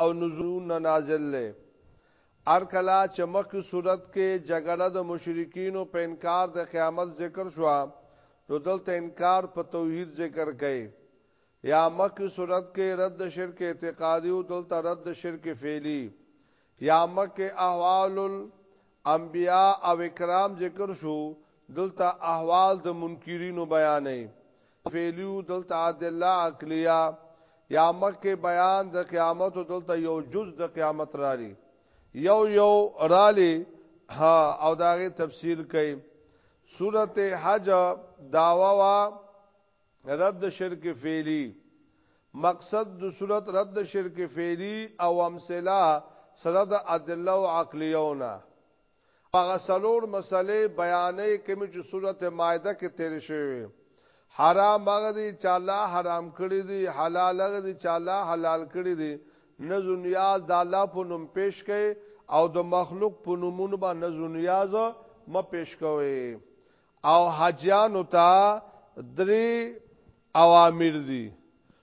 او نزول نه نازل لې ار کلا چې مخکې صورت کې جګړه د مشرکینو په انکار د قیامت ذکر شو نو دلته انکار په توحید ذکر کړي یا مخکې صورت کې رد شرک اعتقادي او دلته رد شرک فعلی یا مکه احوال الانبیاء او اکرام ذکر شو دلته احوال د منکرینو بیانې فعلیو دلته ادله عقلیه یا مکه بیان د قیامت دلته یو جز د قیامت رالی یو یو رالی ها او داغه تفسیر کوي سورته حج داوا وا رد شرک فعلی مقصد د صورت رد شرک فعلی او امثله سره د ادله او عقلیونه هغه څلور مسلې بیانې کومې چې سورته مائده کې تیر شوی حرام هغه دي چې الله حرام کړی دي حلال هغه دي چې الله حلال کړی دي نذر نیاز د الله په نوم پیش کړي او د مخلوق په نومونو باندې نذر نیاز م پیش کوي او حاجیانو ته درې اوامر دي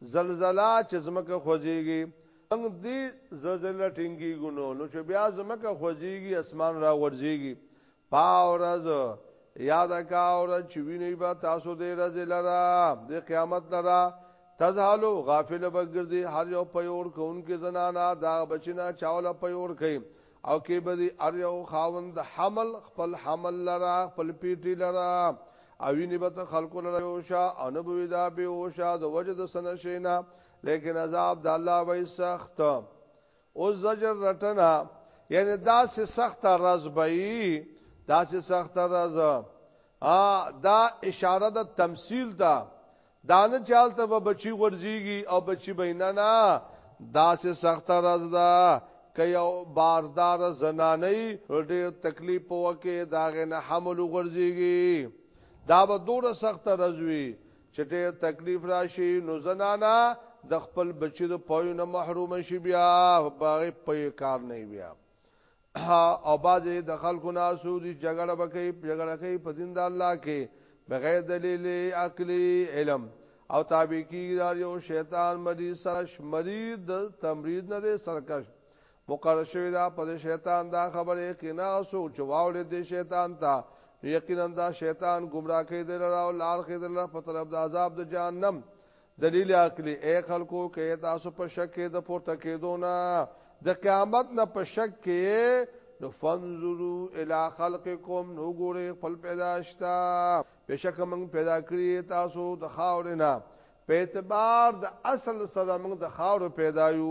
زلزله چې ځمکه خوځېږي، موږ دې زلزله ټینګېږو نو نو چې بیا ځمکه خوځېږي، اسمان راغورځېږي. پا ورځ یاد کا ورځ چې وینئ به تاسو دې ورځې لره، دې قیامت لره، تذهلو غافل به ګرځي هر یو پیور کوونکې زنانه د هغه بچي نه چې هغه له پیور کوي. او کې به دی ار یو خاوند حمل خپل حمل لرا خپل پیټی لرا او ویني به خلکو لرا یو شا او نه بوی دا به او شا د وجد سن شینا لیکن عذاب د الله وای سخت او زجر رټنا یعنی دا سه سخت رز بئی دا سه سخت رز ا دا اشاره د تمثيل دا دانه چال ته به بچی غورځيږي او بچی بینا نه داسې سخت راز ده که یو باردار زنانه ډېر تکلیف وکي داغه نه حمل غورځيږي دا به دوره سخت رزوي چې ډېر تکلیف راشي نو زنانه د خپل بچی د پوی نه محروم شي بیا باغې پوی کار نه بیا او بازي د خلکو نه سودي جګړه بکې جګړه کوي په دین د الله کې بغیر دلیل عقلی علم او تابع کیږي دا یو شیطان مریض سرش مریض د تمرید نه دی سرکش مقرر شوی دا په شیطان دا خبره کینا سو چې واولې د شیطان ته یقینا دا شیطان گمراه کیدل او لار کیدل په طرف د عذاب د جهنم دلیل عقلی اے خلکو کې تاسو په شک کې د پورته کېدو نه د قیامت نه په شک کې نو فنظرو الی خلقکم نو ګوره خپل پیداشتا بشک موږ پیدا کړی تاسو د خاور نه په اعتبار د اصل سره موږ د خاور پیدا یو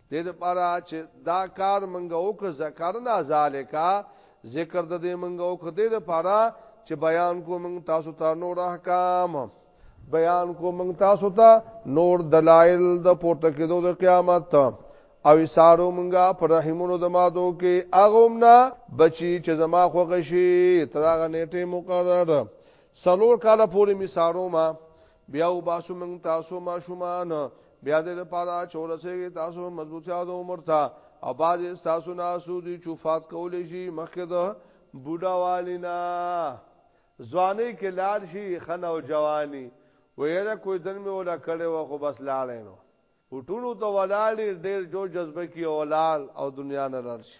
دې لپاره چې دا کار منګه وک ذکرنا ذالک ذکر د دې منګه وک دې لپاره چې بیان کو منګ تاسو ته نور احکام بیان کو منګ تاسو ته نور دلایل د پورته کېدو د قیامت او سارو منګه پر رحمونو د مادو کې اغومنا بچي چې زما خوښ شي ترغه نیټه مقرر سلور کاله پورې می سارو ما بیا وباسو موږ تاسو ماشومان بیا دې لپاره چې ورسېږي تاسو مضبوطیا د عمر ته او بعض تاسو نه سودی چوفات کولې شي مخکې ده بوډا والینا ځواني کې لال شي خنه او جواني ویره کوئی دن می ولا کړي و خو بس لاړې نو وټونو ته ولاړې ډېر جو جذبه کې اولال او دنیا نه لړ شي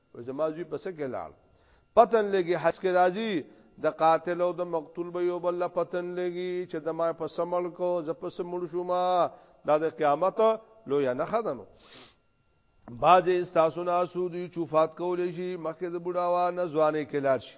او زما زوی پس کې لاړ پتن لګي حس کې راځي د قاتل او د مقتول به یو بل پتن لګي چې د ما په سمړ کو ز په سمړ شوما دا د قیامت لو یا نه خدانو باز استاسو نه سودی چوفات کولې شي مخکې د بډاوا نه ځواني کې لاړ شي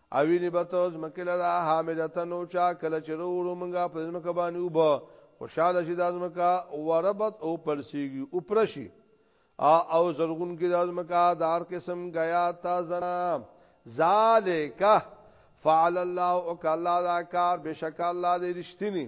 او ویني به ته ځمکې لره حامدته نو چا کله چې وروړو مونږه په ځمکه باندې وبه خوشاله شي د ځمکه وربت او پړسیږي او پرشي او زرغون کې د ځمکه د هر قسم غیا تازه ذالک فعل الله او کلا دا کار بشک الله دې رښتینی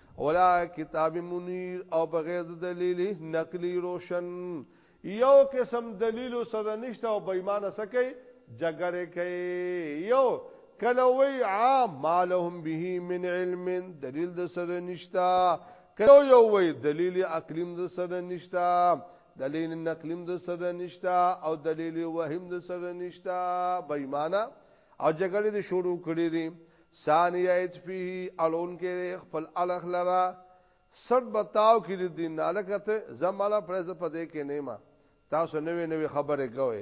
ولا کتاب منیر او بغیر د دلیل نقلی روشن یو قسم دلیل سره نشته او بېمانه سکی جګړه کوي یو کله وی عام مالهم به من علم دلیل د سره نشته کله یو وی دلیل اقلیم د سره نشته دلیل نقلیم د سره نشته او دلیل وهم د سره نشته بېمانه او جګړه د شروع کړی دي ثانی عطفه اړون کې دی خپل اړخ لره سټ بتاو کې د دین نه لکته زماله پرز په دې کې نیمه تاسو نوې نوې خبرې کوي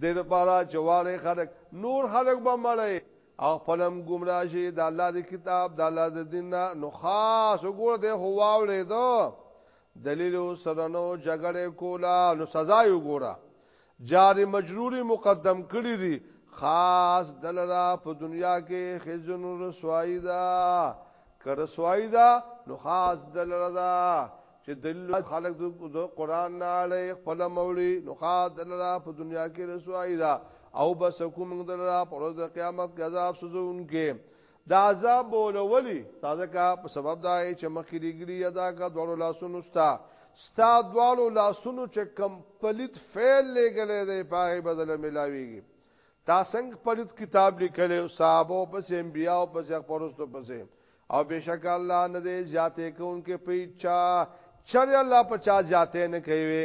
د دې لپاره چواله خلک نور خلک به مړی او خپلم گمراه شي د الله د کتاب د الله د دین نه نو خاص وګوره ته هو واولې دو دلیل سره نو جګړه کولا نو سزا یو ګوره جار مجرور مقدم کړی دی خاص دلرا په دنیا کې خزن رسوایی دا که رسوایی دا نو خاص دلرا دا چې دل خلق د قران نه اړې خپل مولي نو خاص دلرا په دنیا کې رسوایی دا او بس کوم دلرا پر د قیامت کې عذاب سوزونکې د عذاب به ولولي تا ځکه په سبب دا یې چې مخکې لېږلي یا دا که دواړو لاسونو ستا ستا دواړو لاسونو چې کم پلیت فعل لېږلی دی په هغې به دله ملاوېږي تا څنګه پلیت کتاب لیکلی صحابو پسې انبیاو پسې خپرستو پسې او بشک الله نه دی زیاتې کوونکې په چا چر الله په چا زیاتې نه کوي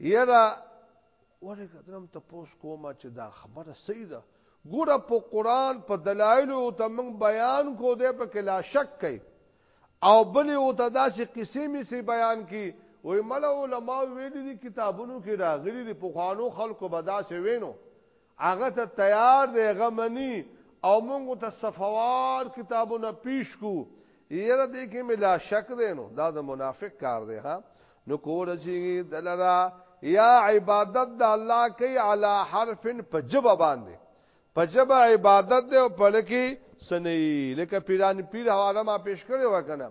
یرا وره کدرم ته پوس کومه چې دا خبره صحیح ده ګوره په قران په دلایل او ته موږ بیان کو دې په کلا شک کوي او بل او ته داسې قصې می سي بیان کی وې مل علماء ویلي دي کتابونو کې راغلي دي په خوانو خلکو بداسې وینو هغه ته تیار دی هغه منی او موږ ته صفوار کتابونه پیش کو یره دې کې ملا شک دی نو دا د منافق کار دی ها نو کول شي دلرا یا عبادت د الله کوي علی حرف په جبه باندې په جبه عبادت دی او په لکه سنې لکه پیران پیر حواله ما پیش کړی وکنه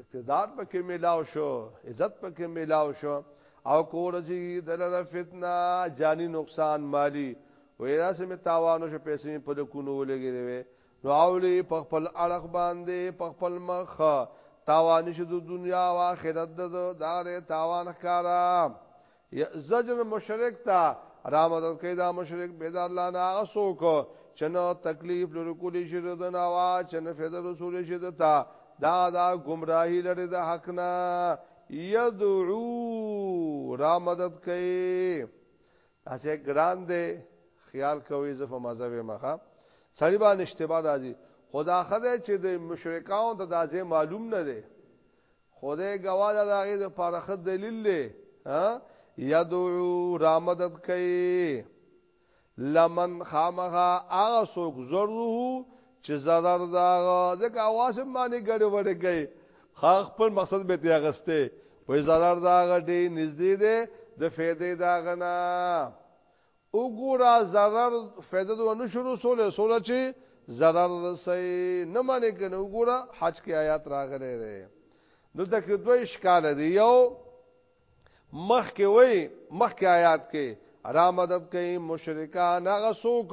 اقتدار پکې ملاو شو عزت پکې ملاو شو او کورځي دلته فتنه جانی نقصان مالی ویرا سم تاوانو شو پیسې په لکونو ولګېږي وي نو اولی په خپل اړخ باندې په خپل مخ تاوان شو د دنیا او آخرت د دغه تاوان ښکارا ی زجر مشرک ته رامدد کوي دا مشرک بيد الله نه هغه څوک چې نه تکلیف لري کولی شي د نه وا چې نه فیض رسول شي د تا دا دا گمراهی لري د حق نه یدعو را مدد کوي اسه ګران دی خیال کوي زفه مذهب مخه سړی باندې اشتباه راځي خدا خدای چې د مشرکان ته دازې معلوم نه دی خدای ګواه ده د هغې دپاره ښه دلیل دی یدعو رامدد کوي لمن خامخا هغه څوک ضرره چې ضرر دا ځکه اواز باندې ګړې وړې کوي خاخ خپل مقصد به تی اغسته وې ضرر دا غټي نږدې ده د فائدې دا غنا وګوره ضرر فایده دو نشو رسول سوله چی ضرر رسی نه معنی کنه وګوره حج کی آیات راغلی دی دلته کې دوه اشکال دی یو مخ کې وای مخ کې آیات کې را مدد کوي مشرکان هغه څوک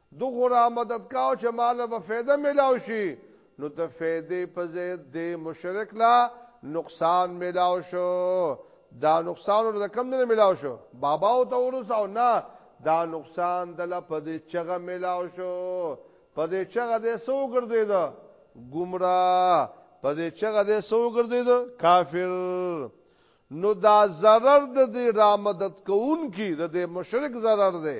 ده خو را مدد کاوه چه ماله به فیده ملاو شی نو ده فیده په ځای ده مشرک لا نقصان ملاو شو دا نقصان ور د کم نه ملاو شو بابا او ته ورس او نه دا نقصان د لا په دې چغه ملاو شو په دې چغه دې سو ګرځید گمراه په دې چغه دې سو ګرځید کافر نو دا zarar د دې را مدد کوون کی د دې مشرک zarar دی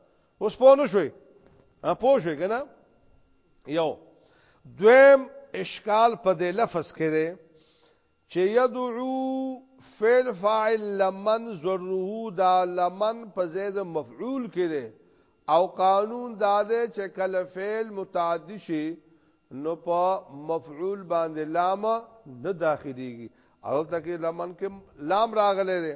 اوس پوه نه شوي پوه شوي که نه یو دویم اشکال په دې لفظ کې دی چې یدعو فعل فاعل لمن ضره دا لمن په زید مفعول کې دی او قانون دا دی چې کله فعل متعدی شي نو په مفعول باندې لام نه داخليږي او تکي لمن کې لام راغلي دی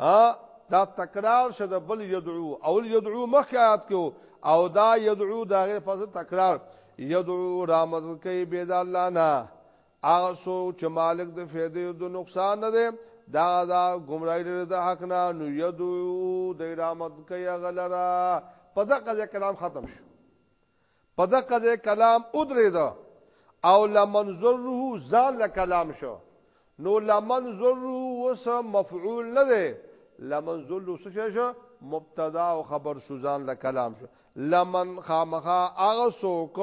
ها دا تکرار شه د بل يدعو او يدعو مخ آیات کې او دا يدعو دا غیر پس تکرار يدعو رامز کوي به د الله نه هغه سو چې مالک د فیدې او د نقصان نه دی دا دا گمراهی لري د حق نه نو يدعو د رامز کوي غلرا په دغه کلام ختم شو په دقه ځای کلام ودرېده او لمن ضره ځان له کلام شو نو لمن ضره وس مفعول نه دی لمن ضره څه شي شو مبتدا او خبر شو ځان له کلام شو لمن خامخا هغه څوک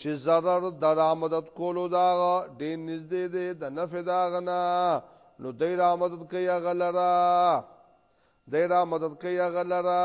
چې zarar درآمدت کولو دا ډېر نږدې دی د نفع دا غنا نو دای را مدد کوي غلرا دای را مدد کوي غلرا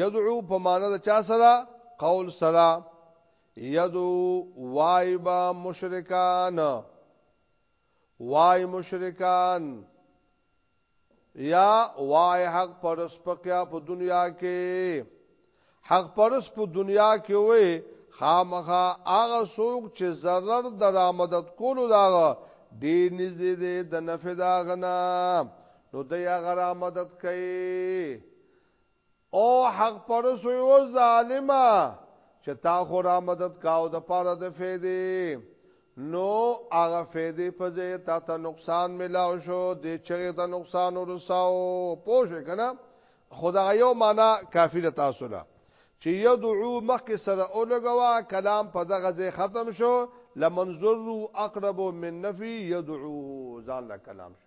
یدعو په معنا د چا سره قول سره یدو وایبا مشرکان وای مشرکان یا وای حق پرس پکیا په دنیا کې حق پرس په دنیا کې وې خامخا هغه څوک چې zarar درآمدت کولو دا ډیر نږدې دی د نفع دا غنا نو د یا غرامدت کوي او حق پرسو یو ظالمه چې تا خو را مدد کاو د پاره د فیدې نو هغه فیدې په ځای تا ته نقصان ملاو شو د چغې ته نقصان ورساو پوه شئ کنه خدا یو معنا کافی د تاسو له چې یدعو مخک سره اولګوا کلام په دغه ځای ختم شو لمنظر اقرب من نفی یدعو ځان له کلام شو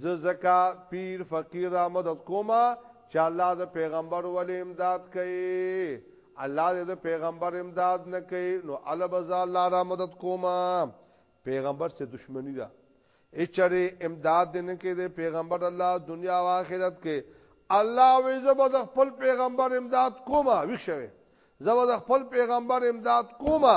زه ځکه پیر فقیر را مدد کومه چه الله د پیغمبر ولی امداد کئ الله دی د پیغمبر امداد نه کئ نو اله به زه الله را مدد کومه پیغمبر سه دشمنی ده اچره امداد دی نه کئ د پیغمبر الله دنیا او آخرت کئ الله وی زه به د خپل پیغمبر امداد کومه وښوي زه به د خپل پیغمبر امداد کومه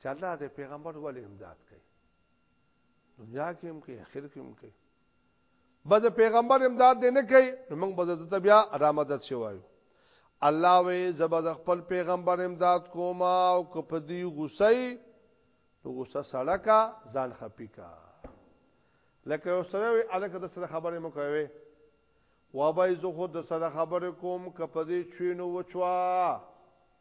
چې الله دې پیغمبر ولې امداد کوي دنیا کې هم کوي اخر کې هم کوي بد پیغمبر امداد دې نه کوي نو موږ بد ته بیا رامدد شوایو الله وې زبد خپل پیغمبر امداد کوما او کپدی غصې نو غصه سړه کا ځان خپي کا لکه یو سره وي الکه د سره خبرې مو کوي وابای زه خود د سره خبرې کوم کپدی چوینو وچوا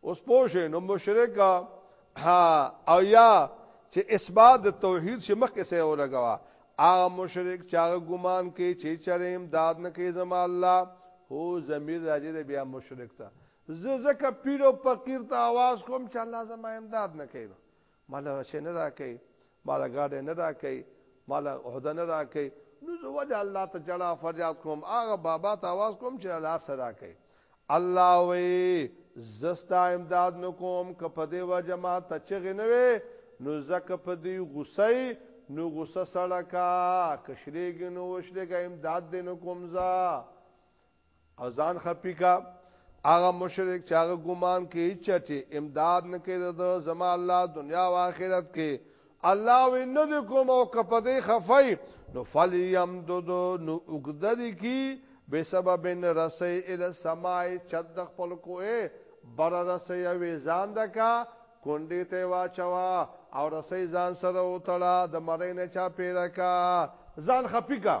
اوس پوه شئ نو مشرک او یا چې اثبات د توحید چې مخکې سه ولګوا هغه مشرک چې هغه ګمان کوي چې چرې امداد نه کوي زما الله هو ضمیر راځي د بیا مشرک ته زه زکه پیرو فقیر ته आवाज کوم چې الله زما امداد نه کوي ماله شی نه راکوي ماله ګاډی نه راکوي ماله عهده نه راکوي نو زه ولې الله ته جړا فریاد کوم هغه بابا ته आवाज کوم چې الله سره راکوي الله وی زستا امداد نکوم که په دی وجه ما ته چغې نه وي نو زکه په دی غصه نو غصه سړکا کشریږي نو وشلګا امداد دې نکوم زا او ځان خپی کا هغه مشرک چې هغه ګمان کوي چې امداد نه کوي د زما الله دنیا او آخرت کې الله وی نه د کوم او کپدې خفای نو فلیم دود نو وګدری کی به سبب ان رسي ال سمای چد خپل کوه بر رسي وی ځان دکا کونډې ته واچوا او رسي ځان سره وتړه د مرینه چا پیرکا ځان خپی کا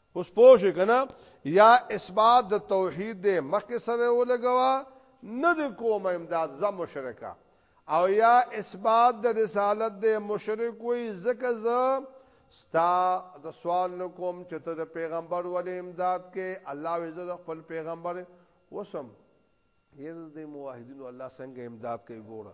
اوس پوه شئ کنه یا اثبات د توحید دې مخکې سره ولګوا نه د کوم امداد ز مشرکا او یا اثبات د رسالت دې مشرک وي زکه ز ستا د سوال نو کوم چې ته د پیغمبر ولې امداد کې الله عزت خپل پیغمبر وسم یز د موحدینو الله څنګه امداد کوي ګوره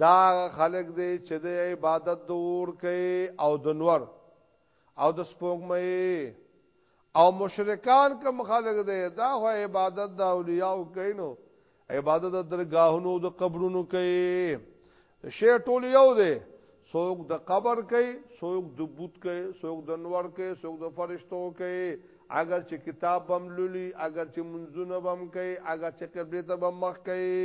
دا هغه خلک دی چې د عبادت د اور کوي او د نور او د سپوږمۍ او مشرکان کوم خلک دی دا هو عبادت د اولیاء کوي نو عبادت د درگاهونو د قبرونو کوي شی ټول یو دی څوک د قبر کوي څوک د بوت کوي څوک د نور کوي څوک د فرشتو کوي اگر چې کتاب بم لولي اگر چې منځونه بم کوي اگر چې قبله ته بم مخ کوي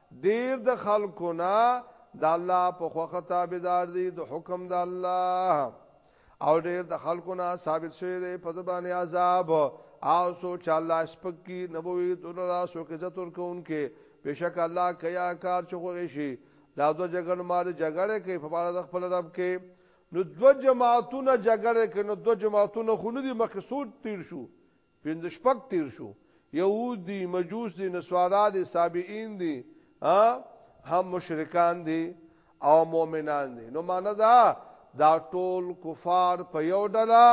ډیر د خلکو نه د الله په خوخه تابعدار دي د حکم د الله او ډیر د خلکو نه ثابت شوی دی په زبان عذاب او سو چې الله سپک کی نبوي دلرا سو کې زتور کوونکې بشک الله کیا کار چغوي شي دا دو جګړ مال جګړه کې په اړه د خپل رب کې نو دو جماعتونه جګړه کې نو دو جماعتونه خو نه دي مخکې سود تیر شو پنځه شپږ تیر شو یهود دی مجوس دی نسوارا دی سابعین دی هم مشرکان دی او مؤمنان دی نو معنا دا دا ټول کفار په یو ډله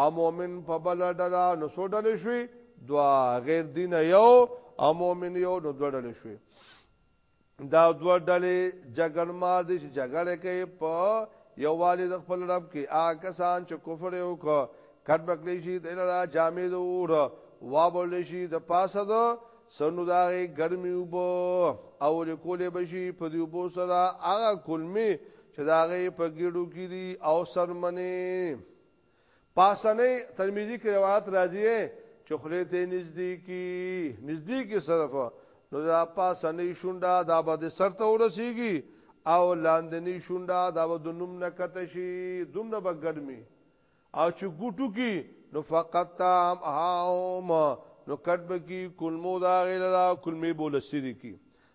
او مؤمن په بل ډله نو څو ډلې شوي دوا غیر دین یو او مؤمن یو نو دوه ډلې شوي دا دوه ډلې جګړمار دي چې جګړه کوي په یو والي د خپل رب کې آ کسان چې کفر یې وکړ کټ بکلی شي د لرا جامې د اور وابل شي د پاسه د سنو داغه ګرمي وب او لیکولې بشي په دې وبو سره هغه کلمې چې داغه په ګډو کې دي او سرمنه پاسنی ترمذی کې روایت راځي چې خله ته نږدې کی نږدې کی صرف نو دا پاسنی شونډه دا به د سر ته ورسیږي او لاندنی شونډه دا به د نوم نه کته شي دومره به ګرمي او چې ګټو کی نو فقط تام هاوم نو کټب کی کلمو دا غیر دا کلمې بولسری کی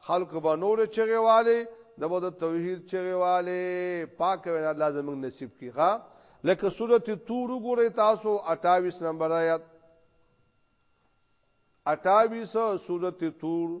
خلق به نور چغه والے د بده توحید چغه والے پاک وینا الله زمنګ نصیب کی ښا لکه سورته تور ګورې تاسو 28 نمبر آیات 28 سورته تور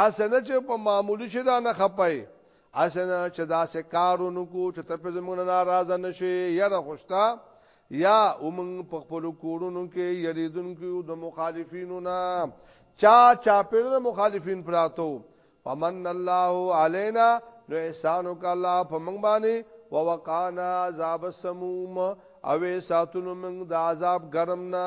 هسې نه چې په معمولي شي دا نه خپه یې، هسې نه چې داسې کار ونه کړو چې ته پرې زموږ نه ناراضه نه شې، یره خو شته، یا او موږ په خپلو کورونو کې یریدونکي یو د مخالفینو نه، چا چاپېره د مخالفین پراته وو، فمن الله علینا نو احسان وکړ الله په موږ باندې ووقانا عذاب السموم او یې ساتلو موږ د عذاب ګرم نه.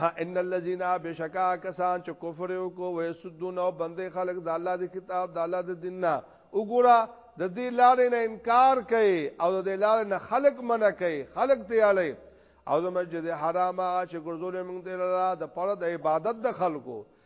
ها ان الذين بشکا کسان چې کفر وکړو وې سدون او بندې خلق د الله د کتاب د الله د دین نه وګوره د دې لارې نه انکار کوي او د دې لارې نه خلق منع کوي خلق ته اړي او د مسجد حرام هغه چې ګرځول موږ ته لاره د پړه د عبادت د خلکو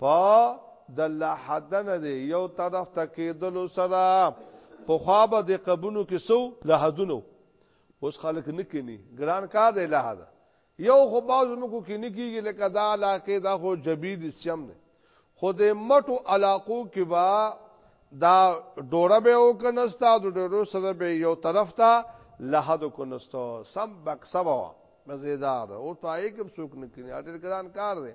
په د لحدنه دی یو طرف ته کېدلو سره په خوا به د قبونو کې سو لحدونو اوس خلک نه کینی ګران کار دی لحد یو خو بازو نو کو کینی کیږي لکه دا علاقه دا خو جبید سیم نه خو د مټو علاقو کې با دا ډوره به او کنستا د ډورو سره به یو طرف ته لحد کو نستو سم بکسبا مزیدار او پای کې څوک نه کینی اټل ګران کار دی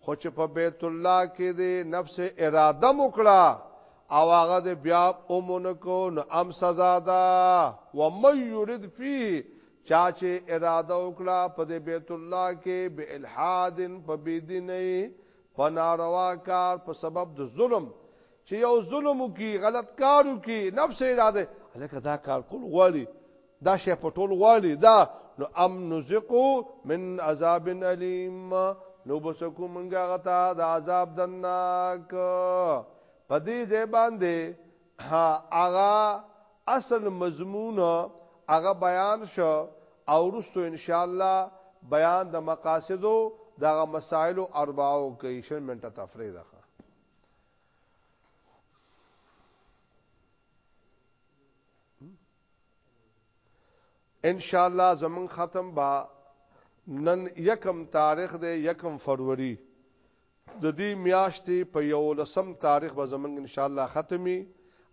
خو چې په بیت الله کې دې نفس اراده مو کړه او هغه دې بیا اومونکو نو ام سزا ده و مې یرید فيه چا چې اراده وکړه په دې بیت الله کې به الحاد په بيدینې په ناروا کار په سبب د ظلم چې یو ظلم کی غلط کارو کی نفس اراده الکه دا کار کول غواړي دا شی په ټول غواړي دا نو ام نزقو من عذاب الیم نو بسکو منګه غتا د عذاب دناک پدې ځای باندې هغه اصل مضمون هغه بیان شو او رستو ان شاء الله بیان د مقاصدو دغه مسائل او اربعو کې شل منټه تفریح ده ان شاء الله زمون ختم با نن یکم تاریخ دی یکم فروری د دې میاشتې په یو لسم تاریخ به زمونږ ان شاء الله ختمي